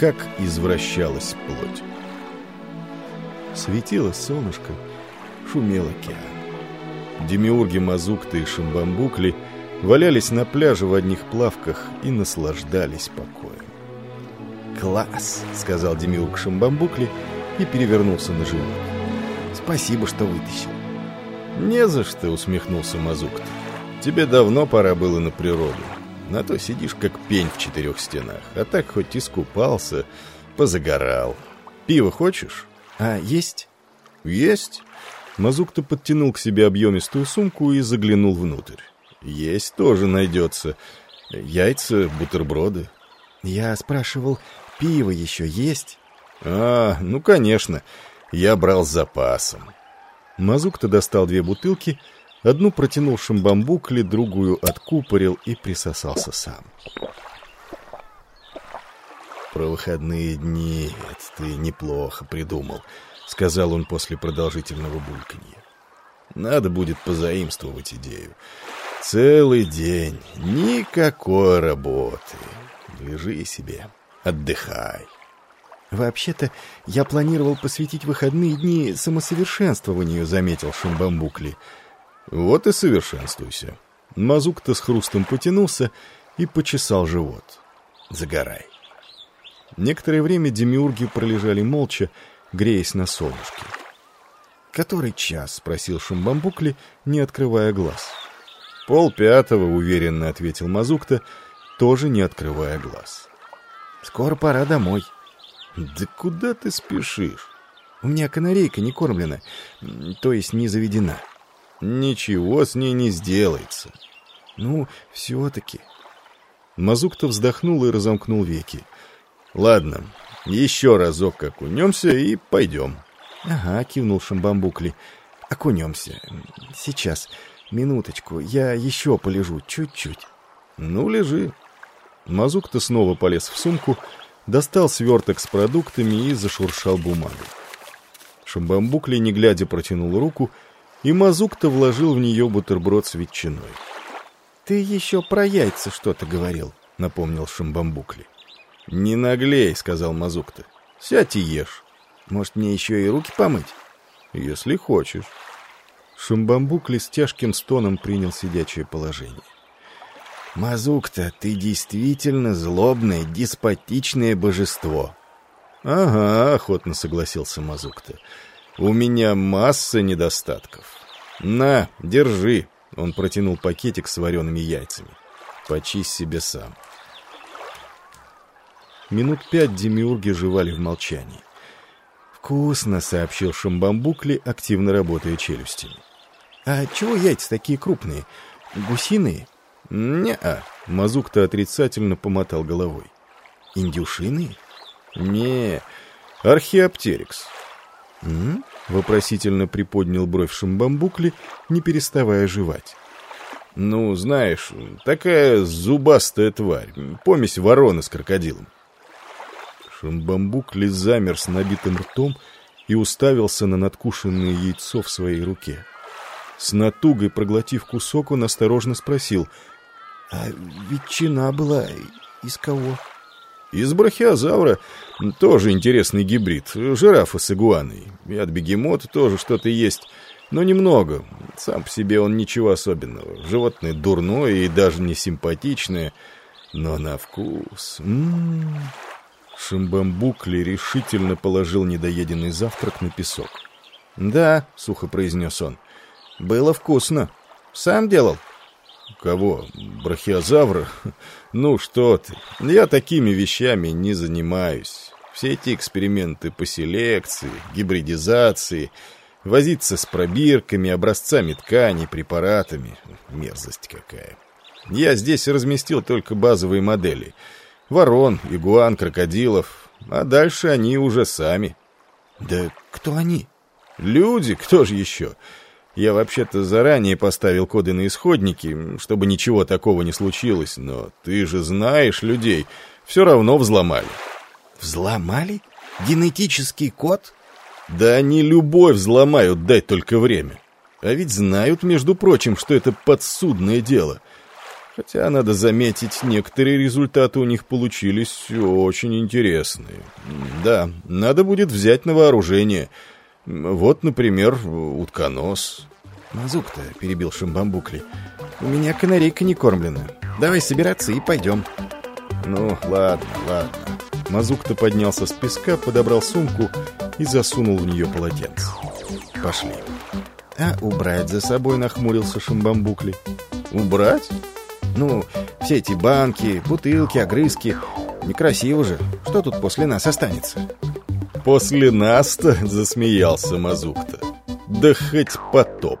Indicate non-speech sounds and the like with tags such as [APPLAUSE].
как извращалась плоть. Светило солнышко, шумел океан. Демиурги Мазукта и Шимбамбукли валялись на пляже в одних плавках и наслаждались покоем. «Класс!» — сказал Демиург Шимбамбукли и перевернулся на живот. «Спасибо, что вытащил». «Не за что!» — усмехнулся Мазукта. «Тебе давно пора было на природу». На то сидишь как пень в четырех стенах. А так хоть искупался, позагорал. Пиво хочешь? А, есть? Есть. Мазук-то подтянул к себе объемистую сумку и заглянул внутрь. Есть тоже найдется. Яйца, бутерброды. Я спрашивал, пиво еще есть? А, ну конечно. Я брал с запасом. Мазук-то достал две бутылки и Одну протянул шамбамбукли, другую откупорил и присосался сам. «Про выходные дни это ты неплохо придумал», — сказал он после продолжительного бульканья. «Надо будет позаимствовать идею. Целый день, никакой работы. Лежи себе, отдыхай». «Вообще-то я планировал посвятить выходные дни самосовершенствованию», — заметил Шамбамбукли. «Шамбамбукли». Вот и совершенствуйся. Мазук-то с хрустом потянулся и почесал живот. Загорай. Некоторое время демиурги пролежали молча, греясь на солнышке. «Который час?» — спросил Шумбамбукли, не открывая глаз. «Пол пятого», — уверенно ответил Мазукта, тоже не открывая глаз. «Скоро пора домой». «Да куда ты спешишь?» «У меня канарейка не кормлена, то есть не заведена» ничего с ней не сделается. Ну, все-таки. Мазук-то вздохнул и разомкнул веки. Ладно, еще разок окунемся и пойдем. Ага, кивнул Шамбамбукли. Окунемся. Сейчас. Минуточку, я еще полежу чуть-чуть. Ну, лежи. Мазук-то снова полез в сумку, достал сверток с продуктами и зашуршал бумагой. Шамбамбукли, не глядя, протянул руку — и Мазук-то вложил в нее бутерброд с ветчиной. «Ты еще про яйца что-то говорил», — напомнил Шамбамбукли. «Не наглей», — сказал Мазук-то. «Сядь и ешь. Может, мне еще и руки помыть?» «Если хочешь». Шамбамбукли с тяжким стоном принял сидячее положение. «Мазук-то, ты действительно злобное, деспотичное божество». «Ага», — охотно согласился Мазук-то. У меня масса недостатков. На, держи. Он протянул пакетик с вареными яйцами. Почисть себе сам. Минут пять демиурги жевали в молчании. «Вкусно», — сообщил Шамбамбукли, активно работая челюстями. «А чего яйца такие крупные? Гусиные?» «Не-а», — Мазук-то отрицательно помотал головой. Индюшины? «Не, археоптерикс». «М? Вопросительно приподнял бровь Шамбамбукли, не переставая жевать. «Ну, знаешь, такая зубастая тварь, помесь вороны с крокодилом». Шамбамбукли замер с набитым ртом и уставился на надкушенное яйцо в своей руке. С натугой проглотив кусок, он осторожно спросил, «А ветчина была из кого?» Из брахиозавра тоже интересный гибрид. Жирафа с игуаной. И от бегемота тоже что-то есть. Но немного. Сам по себе он ничего особенного. Животное дурное и даже не симпатичное. Но на вкус... М -м -м. Шимбамбукли решительно положил недоеденный завтрак на песок. «Да», — сухо произнес он, — «было вкусно. Сам делал?» кого? Брахиозавра? [LAUGHS] Ну что ты, я такими вещами не занимаюсь. Все эти эксперименты по селекции, гибридизации, возиться с пробирками, образцами тканей, препаратами. Мерзость какая. Я здесь разместил только базовые модели. Ворон, игуан, крокодилов. А дальше они уже сами. Да кто они? Люди, кто же еще? Люди. Я вообще-то заранее поставил коды на исходники, чтобы ничего такого не случилось, но ты же знаешь людей, все равно взломали». «Взломали? Генетический код?» «Да они любой взломают, дать только время. А ведь знают, между прочим, что это подсудное дело». Хотя, надо заметить, некоторые результаты у них получились очень интересные. Да, надо будет взять на вооружение – вот, например, утконос. Мазук-то, перебил Шимбамбукли. У меня канарейка не кормлена. Давай собираться и пойдем. Ну, ладно, ладно. Мазук-то поднялся с песка, подобрал сумку и засунул в нее полотенце. Пошли. А убрать за собой нахмурился Шимбамбукли. Убрать? Ну, все эти банки, бутылки, огрызки. Некрасиво же. Что тут после нас останется? После нас-то засмеялся Мазух-то. Да хоть потоп.